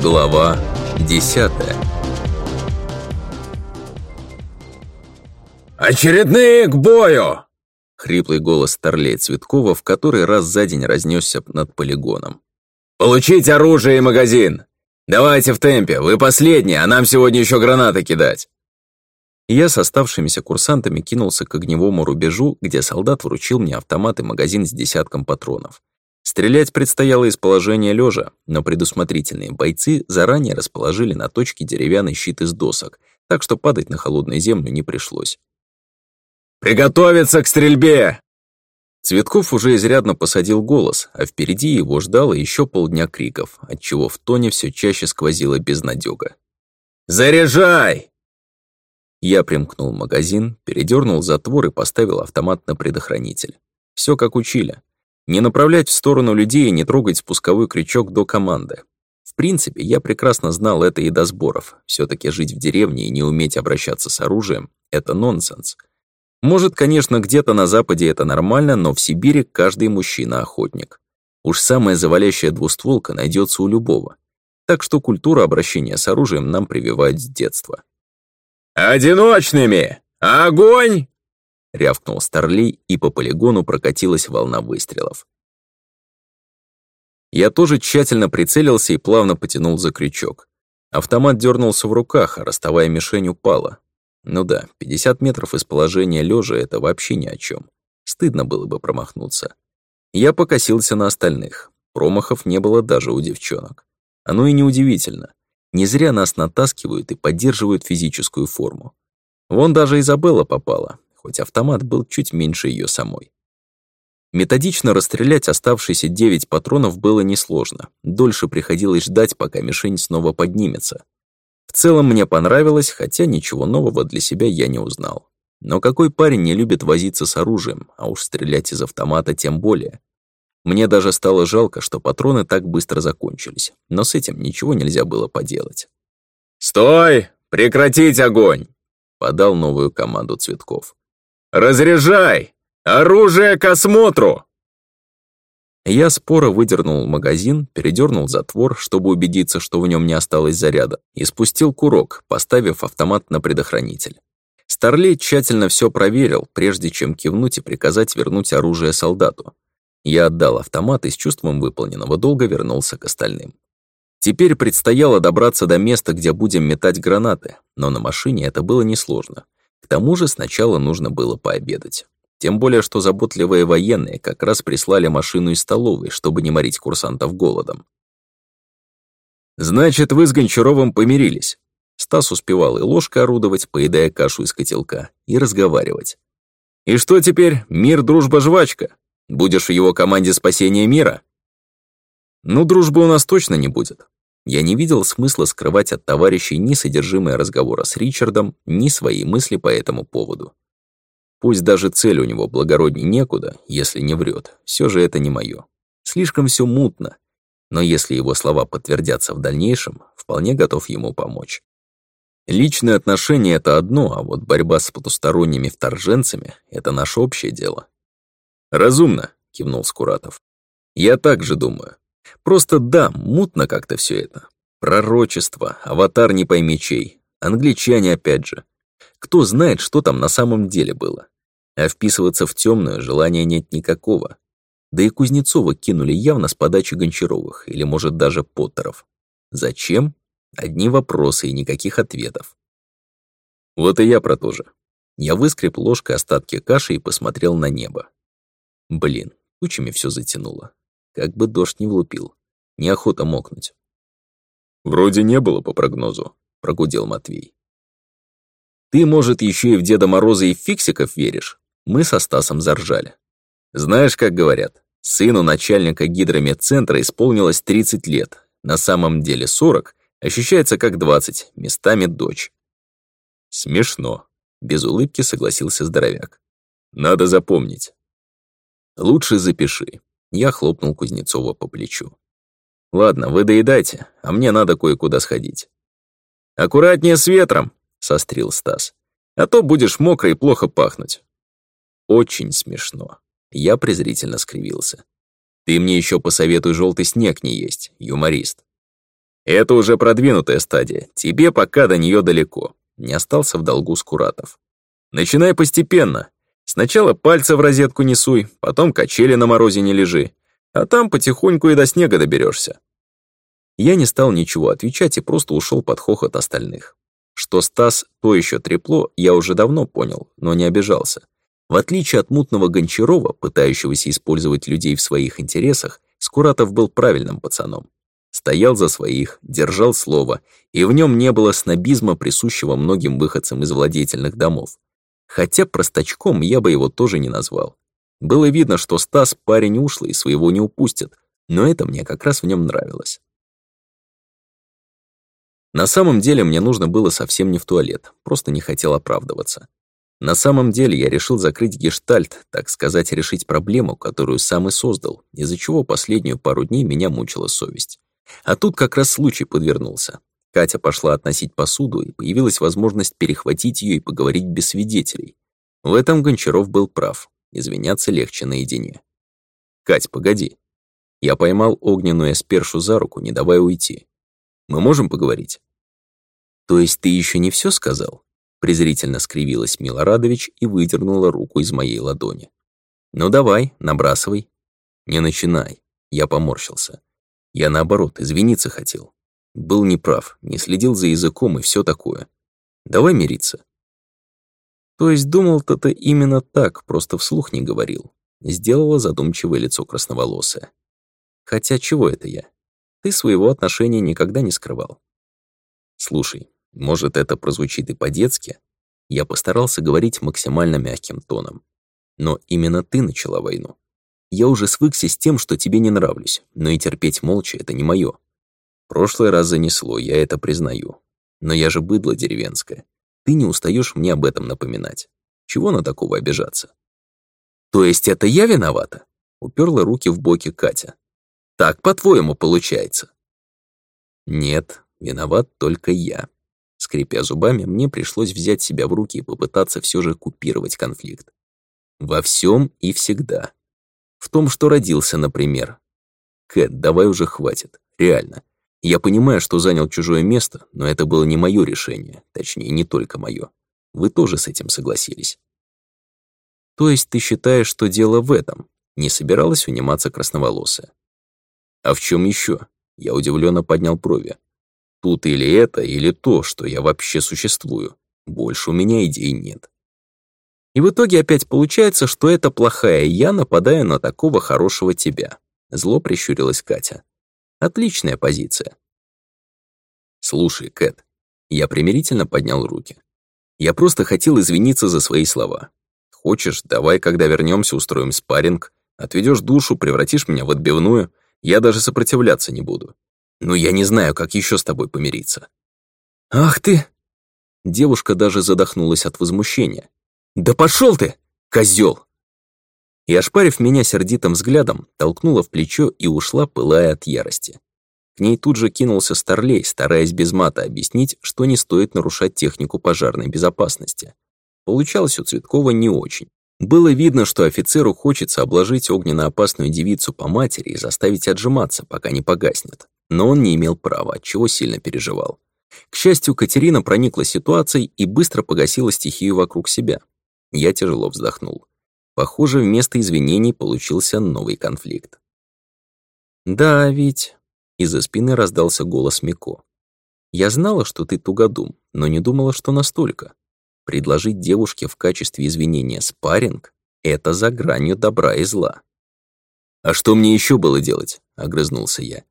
Глава 10 «Очередные к бою!» Хриплый голос старлей Цветкова в который раз за день разнесся над полигоном. «Получить оружие и магазин! Давайте в темпе, вы последние, а нам сегодня еще гранаты кидать!» Я с оставшимися курсантами кинулся к огневому рубежу, где солдат вручил мне автомат и магазин с десятком патронов. Стрелять предстояло из положения лёжа, но предусмотрительные бойцы заранее расположили на точке деревянный щит из досок, так что падать на холодную землю не пришлось. «Приготовиться к стрельбе!» Цветков уже изрядно посадил голос, а впереди его ждало ещё полдня криков, отчего в тоне всё чаще сквозило безнадёга. «Заряжай!» Я примкнул магазин, передёрнул затвор и поставил автомат на предохранитель. Всё как учили. Не направлять в сторону людей и не трогать спусковой крючок до команды. В принципе, я прекрасно знал это и до сборов. все таки жить в деревне и не уметь обращаться с оружием — это нонсенс. Может, конечно, где-то на Западе это нормально, но в Сибири каждый мужчина охотник. Уж самая завалящая двустволка найдется у любого. Так что культура обращения с оружием нам прививают с детства. «Одиночными! Огонь! рявкнул Старлей, и по полигону прокатилась волна выстрелов. Я тоже тщательно прицелился и плавно потянул за крючок. Автомат дернулся в руках, а ростовая мишень упала. Ну да, 50 метров из положения лежа это вообще ни о чем. Стыдно было бы промахнуться. Я покосился на остальных. Промахов не было даже у девчонок. Оно и неудивительно. Не зря нас натаскивают и поддерживают физическую форму. Вон даже Изабелла попала, хоть автомат был чуть меньше ее самой. Методично расстрелять оставшиеся девять патронов было несложно. Дольше приходилось ждать, пока мишень снова поднимется. В целом мне понравилось, хотя ничего нового для себя я не узнал. Но какой парень не любит возиться с оружием, а уж стрелять из автомата тем более. Мне даже стало жалко, что патроны так быстро закончились, но с этим ничего нельзя было поделать. «Стой! Прекратить огонь!» — подал новую команду Цветков. «Разряжай! Оружие к осмотру!» Я споро выдернул магазин, передернул затвор, чтобы убедиться, что в нем не осталось заряда, и спустил курок, поставив автомат на предохранитель. Старлей тщательно все проверил, прежде чем кивнуть и приказать вернуть оружие солдату. Я отдал автомат и с чувством выполненного долга вернулся к остальным. Теперь предстояло добраться до места, где будем метать гранаты, но на машине это было несложно. К тому же сначала нужно было пообедать. Тем более, что заботливые военные как раз прислали машину из столовой, чтобы не морить курсантов голодом. «Значит, вы с Гончаровым помирились?» Стас успевал и ложкой орудовать, поедая кашу из котелка, и разговаривать. «И что теперь? Мир, дружба, жвачка? Будешь в его команде спасения мира?» «Ну, дружбы у нас точно не будет. Я не видел смысла скрывать от товарищей ни содержимое разговора с Ричардом, ни свои мысли по этому поводу. Пусть даже цель у него благородней некуда, если не врет, все же это не мое. Слишком все мутно, но если его слова подтвердятся в дальнейшем, вполне готов ему помочь. Личные отношения — это одно, а вот борьба с потусторонними вторженцами — это наше общее дело. «Разумно», — кивнул Скуратов. «Я также думаю. Просто да, мутно как-то все это. Пророчество, аватар не пойми чей, англичане опять же. Кто знает, что там на самом деле было. А вписываться в темную желания нет никакого. Да и Кузнецова кинули явно с подачи Гончаровых, или, может, даже Поттеров. Зачем? Одни вопросы и никаких ответов. Вот и я про то же. Я выскреб ложкой остатки каши и посмотрел на небо. Блин, тучами все затянуло как бы дождь не влупил. Неохота мокнуть. «Вроде не было по прогнозу», — прогудел Матвей. «Ты, может, еще и в Деда Мороза и в фиксиков веришь?» Мы со Стасом заржали. «Знаешь, как говорят, сыну начальника гидромедцентра исполнилось 30 лет, на самом деле 40, ощущается как 20, местами дочь». «Смешно», — без улыбки согласился здоровяк. «Надо запомнить». «Лучше запиши», я хлопнул Кузнецова по плечу. «Ладно, вы доедайте, а мне надо кое-куда сходить». «Аккуратнее с ветром», — сострил Стас. «А то будешь мокрый и плохо пахнуть». «Очень смешно». Я презрительно скривился. «Ты мне еще посоветуй желтый снег не есть, юморист». «Это уже продвинутая стадия, тебе пока до нее далеко», — не остался в долгу Скуратов. «Начинай постепенно, Сначала пальцы в розетку не суй, потом качели на морозе не лежи. А там потихоньку и до снега доберешься. Я не стал ничего отвечать и просто ушел под хохот остальных. Что Стас то еще трепло, я уже давно понял, но не обижался. В отличие от мутного Гончарова, пытающегося использовать людей в своих интересах, Скуратов был правильным пацаном. Стоял за своих, держал слово, и в нем не было снобизма, присущего многим выходцам из владетельных домов. Хотя простачком я бы его тоже не назвал. Было видно, что Стас парень ушлый, своего не упустит, но это мне как раз в нем нравилось. На самом деле мне нужно было совсем не в туалет, просто не хотел оправдываться. На самом деле я решил закрыть гештальт, так сказать, решить проблему, которую сам и создал, из-за чего последнюю пару дней меня мучила совесть. А тут как раз случай подвернулся. Катя пошла относить посуду, и появилась возможность перехватить ее и поговорить без свидетелей. В этом Гончаров был прав. Извиняться легче наедине. «Кать, погоди». Я поймал огненную эспершу за руку, не давая уйти. «Мы можем поговорить?» «То есть ты еще не все сказал?» Презрительно скривилась Милорадович и выдернула руку из моей ладони. «Ну давай, набрасывай». «Не начинай». Я поморщился. Я наоборот, извиниться хотел. Был неправ, не следил за языком и все такое. Давай мириться. То есть думал-то ты именно так, просто вслух не говорил. Сделала задумчивое лицо красноволосая. Хотя чего это я? Ты своего отношения никогда не скрывал. Слушай, может, это прозвучит и по-детски? Я постарался говорить максимально мягким тоном. Но именно ты начала войну. Я уже свыкся с тем, что тебе не нравлюсь, но и терпеть молча — это не мое. Прошлый раз занесло, я это признаю. Но я же быдло деревенское. Ты не устаешь мне об этом напоминать. Чего на такого обижаться? То есть это я виновата? Уперла руки в боки Катя. Так, по-твоему, получается? Нет, виноват только я. Скрипя зубами, мне пришлось взять себя в руки и попытаться все же купировать конфликт. Во всем и всегда. В том, что родился, например. Кэт, давай уже хватит. Реально. Я понимаю, что занял чужое место, но это было не мое решение, точнее, не только мое. Вы тоже с этим согласились. То есть ты считаешь, что дело в этом? Не собиралась униматься красноволосая. А в чем еще? Я удивленно поднял брови. Тут или это, или то, что я вообще существую. Больше у меня идей нет. И в итоге опять получается, что это плохая я нападаю на такого хорошего тебя. Зло прищурилась Катя. Отличная позиция. Слушай, Кэт, я примирительно поднял руки. Я просто хотел извиниться за свои слова. Хочешь, давай, когда вернемся, устроим спарринг, отведешь душу, превратишь меня в отбивную, я даже сопротивляться не буду. Но я не знаю, как еще с тобой помириться. Ах ты! Девушка даже задохнулась от возмущения. Да пошел ты, козел! и, ошпарив меня сердитым взглядом, толкнула в плечо и ушла, пылая от ярости. К ней тут же кинулся Старлей, стараясь без мата объяснить, что не стоит нарушать технику пожарной безопасности. Получалось у Цветкова не очень. Было видно, что офицеру хочется обложить огненно-опасную девицу по матери и заставить отжиматься, пока не погаснет. Но он не имел права, чего сильно переживал. К счастью, Катерина проникла ситуацией и быстро погасила стихию вокруг себя. Я тяжело вздохнул. Похоже, вместо извинений получился новый конфликт. «Да, ведь...» — из-за спины раздался голос Мико. «Я знала, что ты тугодум, но не думала, что настолько. Предложить девушке в качестве извинения спарринг — это за гранью добра и зла». «А что мне еще было делать?» — огрызнулся я.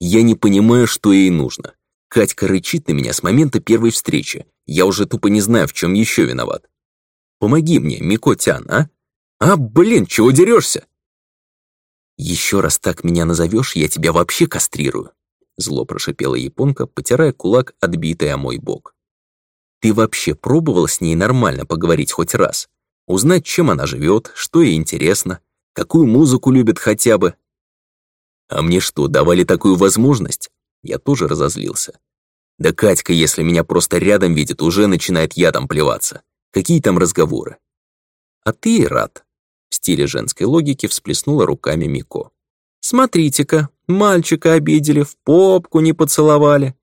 «Я не понимаю, что ей нужно. Катька рычит на меня с момента первой встречи. Я уже тупо не знаю, в чем еще виноват. Помоги мне, Мико-тян, а?» «А, блин, чего дерешься?» «Еще раз так меня назовешь, я тебя вообще кастрирую», зло прошипела японка, потирая кулак, отбитый о мой бок. «Ты вообще пробовал с ней нормально поговорить хоть раз? Узнать, чем она живет, что ей интересно, какую музыку любит хотя бы?» «А мне что, давали такую возможность?» Я тоже разозлился. «Да Катька, если меня просто рядом видит, уже начинает ядом плеваться. Какие там разговоры?» «А ты рад», в стиле женской логики всплеснула руками Мико. «Смотрите-ка, мальчика обидели, в попку не поцеловали.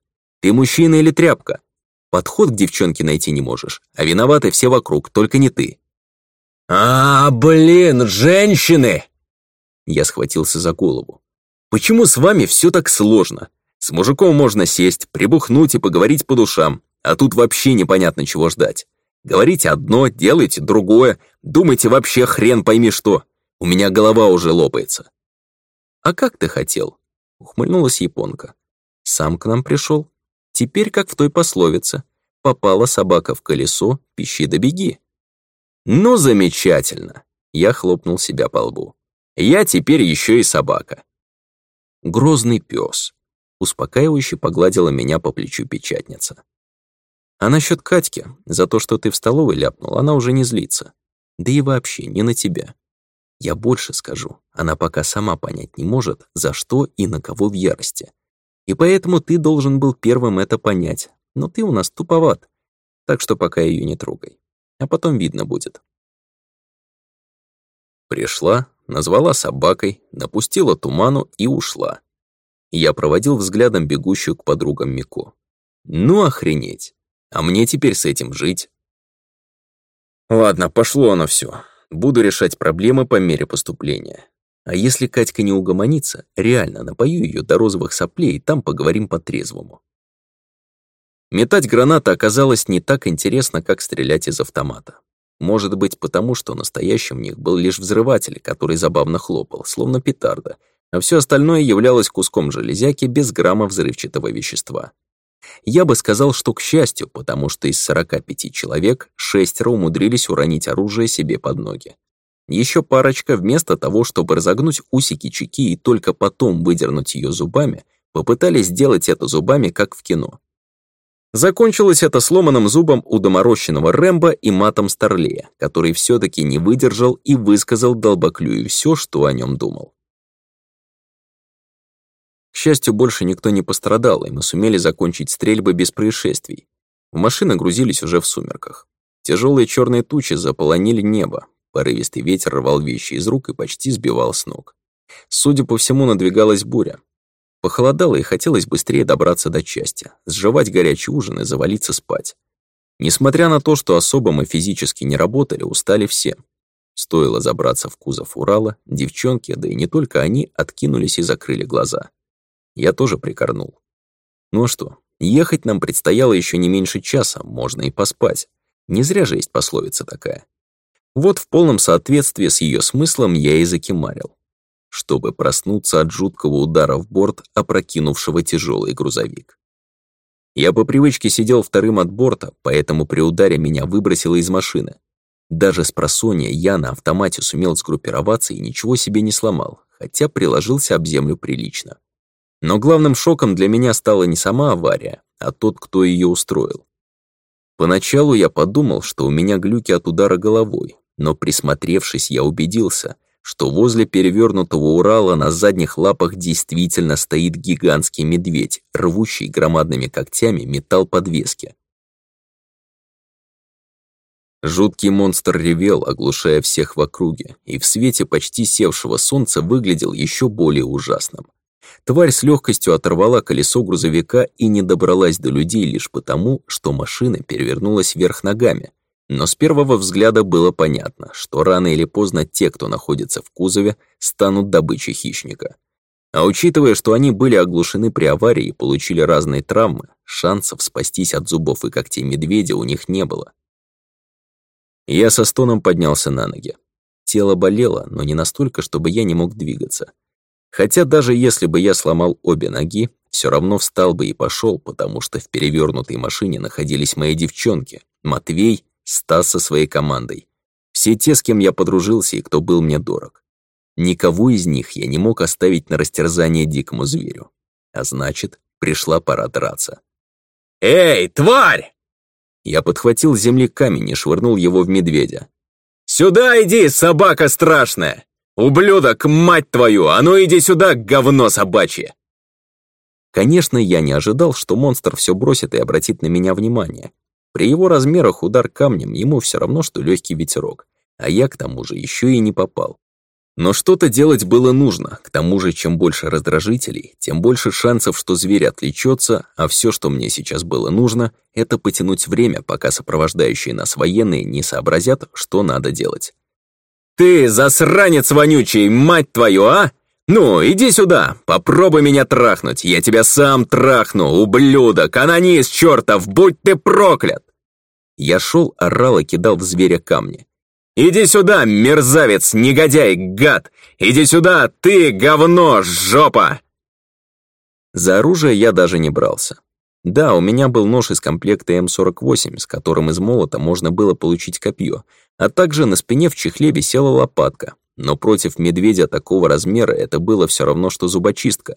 Ты мужчина или тряпка? Подход к девчонке найти не можешь, а виноваты все вокруг, только не ты». «А, блин, женщины!» Я схватился за голову. «Почему с вами все так сложно? С мужиком можно сесть, прибухнуть и поговорить по душам, а тут вообще непонятно, чего ждать. Говорите одно, делайте другое, думайте вообще хрен пойми что. У меня голова уже лопается». «А как ты хотел?» — ухмыльнулась японка. «Сам к нам пришел. Теперь, как в той пословице, попала собака в колесо, пищи да беги». «Ну, замечательно!» — я хлопнул себя по лбу. «Я теперь еще и собака». «Грозный пес», — успокаивающе погладила меня по плечу печатница. А насчет Катьки, за то, что ты в столовой ляпнул, она уже не злится. Да и вообще, не на тебя. Я больше скажу, она пока сама понять не может, за что и на кого в ярости. И поэтому ты должен был первым это понять, но ты у нас туповат, так что пока ее не трогай. А потом видно будет. Пришла, назвала собакой, напустила туману и ушла. Я проводил взглядом бегущую к подругам Мико. Ну охренеть! А мне теперь с этим жить. Ладно, пошло оно все. Буду решать проблемы по мере поступления. А если Катька не угомонится, реально напою ее до розовых соплей, и там поговорим по-трезвому. Метать граната оказалось не так интересно, как стрелять из автомата. Может быть, потому что настоящим в них был лишь взрыватель, который забавно хлопал, словно петарда, а все остальное являлось куском железяки без грамма взрывчатого вещества. Я бы сказал, что к счастью, потому что из 45 человек шестеро умудрились уронить оружие себе под ноги. Еще парочка, вместо того, чтобы разогнуть усики чеки и только потом выдернуть ее зубами, попытались сделать это зубами, как в кино. Закончилось это сломанным зубом у доморощенного Рэмбо и матом Старлея, который все таки не выдержал и высказал Долбоклюю все, что о нем думал. К счастью, больше никто не пострадал, и мы сумели закончить стрельбы без происшествий. В машины грузились уже в сумерках. Тяжелые черные тучи заполонили небо, порывистый ветер рвал вещи из рук и почти сбивал с ног. Судя по всему, надвигалась буря. Похолодало и хотелось быстрее добраться до части, сживать горячий ужин и завалиться спать. Несмотря на то, что особо мы физически не работали, устали все. Стоило забраться в кузов Урала, девчонки, да и не только они, откинулись и закрыли глаза. Я тоже прикорнул. Ну а что, ехать нам предстояло еще не меньше часа, можно и поспать. Не зря же есть пословица такая. Вот в полном соответствии с ее смыслом я и закимарил, чтобы проснуться от жуткого удара в борт, опрокинувшего тяжелый грузовик. Я по привычке сидел вторым от борта, поэтому при ударе меня выбросило из машины. Даже с просонья я на автомате сумел сгруппироваться и ничего себе не сломал, хотя приложился об землю прилично. Но главным шоком для меня стала не сама авария, а тот, кто ее устроил. Поначалу я подумал, что у меня глюки от удара головой, но присмотревшись, я убедился, что возле перевернутого Урала на задних лапах действительно стоит гигантский медведь, рвущий громадными когтями металл подвески. Жуткий монстр ревел, оглушая всех в округе, и в свете почти севшего солнца выглядел еще более ужасным. Тварь с легкостью оторвала колесо грузовика и не добралась до людей лишь потому, что машина перевернулась вверх ногами. Но с первого взгляда было понятно, что рано или поздно те, кто находится в кузове, станут добычей хищника. А учитывая, что они были оглушены при аварии и получили разные травмы, шансов спастись от зубов и когтей медведя у них не было. Я со стоном поднялся на ноги. Тело болело, но не настолько, чтобы я не мог двигаться. Хотя даже если бы я сломал обе ноги, все равно встал бы и пошел, потому что в перевернутой машине находились мои девчонки, Матвей, Стас со своей командой. Все те, с кем я подружился и кто был мне дорог. Никого из них я не мог оставить на растерзание дикому зверю. А значит, пришла пора драться. «Эй, тварь!» Я подхватил с земли камень и швырнул его в медведя. «Сюда иди, собака страшная!» «Ублюдок, мать твою! А ну иди сюда, говно собачье!» Конечно, я не ожидал, что монстр все бросит и обратит на меня внимание. При его размерах удар камнем ему все равно, что легкий ветерок, а я к тому же еще и не попал. Но что-то делать было нужно, к тому же чем больше раздражителей, тем больше шансов, что зверь отвлечется, а все, что мне сейчас было нужно, это потянуть время, пока сопровождающие нас военные не сообразят, что надо делать. «Ты засранец вонючий, мать твою, а? Ну, иди сюда, попробуй меня трахнуть, я тебя сам трахну, ублюдок, анонист чертов, будь ты проклят!» Я шел, орал и кидал в зверя камни. «Иди сюда, мерзавец, негодяй, гад! Иди сюда, ты, говно, жопа!» За оружие я даже не брался. Да, у меня был нож из комплекта М48, с которым из молота можно было получить копье — а также на спине в чехле висела лопатка, но против медведя такого размера это было все равно, что зубочистка.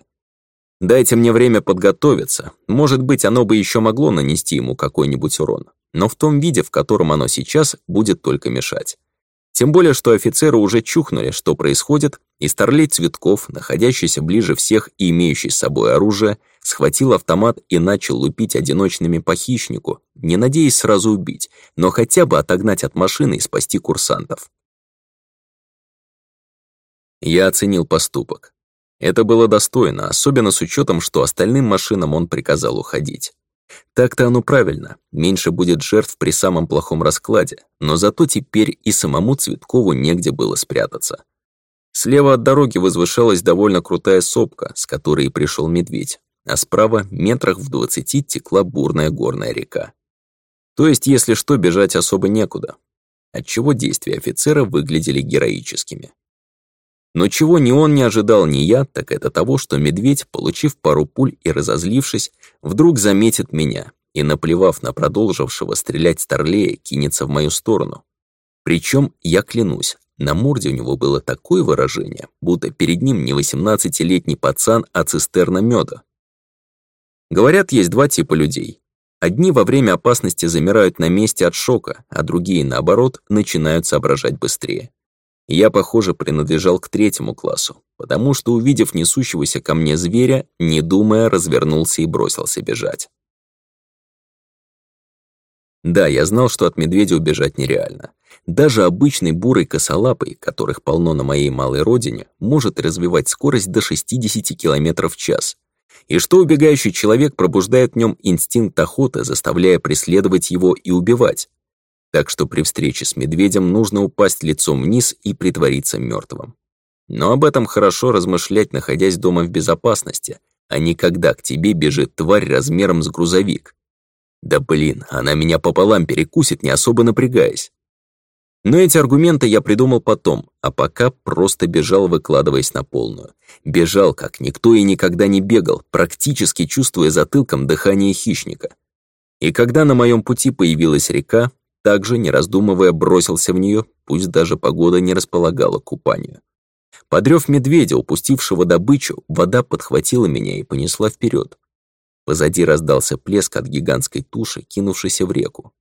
Дайте мне время подготовиться, может быть, оно бы еще могло нанести ему какой-нибудь урон, но в том виде, в котором оно сейчас, будет только мешать. Тем более, что офицеры уже чухнули, что происходит, и старлей Цветков, находящийся ближе всех и имеющий с собой оружие, схватил автомат и начал лупить одиночными по хищнику, не надеясь сразу убить, но хотя бы отогнать от машины и спасти курсантов. Я оценил поступок. Это было достойно, особенно с учетом, что остальным машинам он приказал уходить. Так-то оно правильно, меньше будет жертв при самом плохом раскладе, но зато теперь и самому Цветкову негде было спрятаться. Слева от дороги возвышалась довольно крутая сопка, с которой и пришел медведь, а справа, метрах в двадцати, текла бурная горная река. То есть, если что, бежать особо некуда, отчего действия офицера выглядели героическими. Но чего ни он не ожидал, ни я, так это того, что медведь, получив пару пуль и разозлившись, вдруг заметит меня и, наплевав на продолжившего стрелять старлея, кинется в мою сторону. Причем, я клянусь, на морде у него было такое выражение, будто перед ним не 18-летний пацан, а цистерна мёда. Говорят, есть два типа людей. Одни во время опасности замирают на месте от шока, а другие, наоборот, начинают соображать быстрее. Я, похоже, принадлежал к третьему классу, потому что, увидев несущегося ко мне зверя, не думая, развернулся и бросился бежать. Да, я знал, что от медведя убежать нереально. Даже обычный бурый косолапый, которых полно на моей малой родине, может развивать скорость до 60 км в час. И что убегающий человек пробуждает в нем инстинкт охоты, заставляя преследовать его и убивать. Так что при встрече с медведем нужно упасть лицом вниз и притвориться мертвым. Но об этом хорошо размышлять, находясь дома в безопасности, а не когда к тебе бежит тварь размером с грузовик. Да блин, она меня пополам перекусит, не особо напрягаясь. Но эти аргументы я придумал потом, а пока просто бежал, выкладываясь на полную. Бежал, как никто и никогда не бегал, практически чувствуя затылком дыхание хищника. И когда на моем пути появилась река, также, не раздумывая, бросился в нее, пусть даже погода не располагала к купанию. Подрев медведя, упустившего добычу, вода подхватила меня и понесла вперед. Позади раздался плеск от гигантской туши, кинувшейся в реку.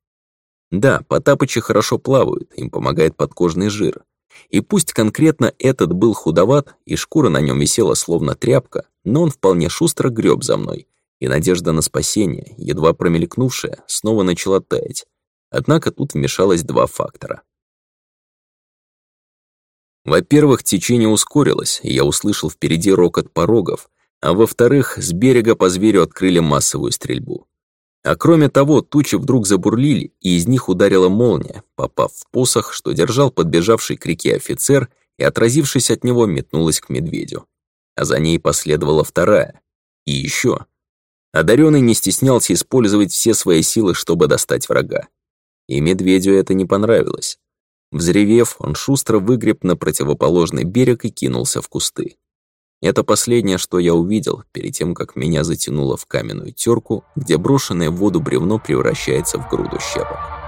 Да, Потапычи хорошо плавают, им помогает подкожный жир. И пусть конкретно этот был худоват, и шкура на нем висела словно тряпка, но он вполне шустро греб за мной, и надежда на спасение, едва промелькнувшая, снова начала таять. Однако тут вмешалось два фактора. Во-первых, течение ускорилось, и я услышал впереди рокот порогов, а во-вторых, с берега по зверю открыли массовую стрельбу. А кроме того, тучи вдруг забурлили, и из них ударила молния, попав в посох, что держал подбежавший к реке офицер, и, отразившись от него, метнулась к медведю. А за ней последовала вторая. И еще. Одаренный не стеснялся использовать все свои силы, чтобы достать врага. И медведю это не понравилось. Взревев, он шустро выгреб на противоположный берег и кинулся в кусты. Это последнее, что я увидел, перед тем, как меня затянуло в каменную терку, где брошенное в воду бревно превращается в груду щепок.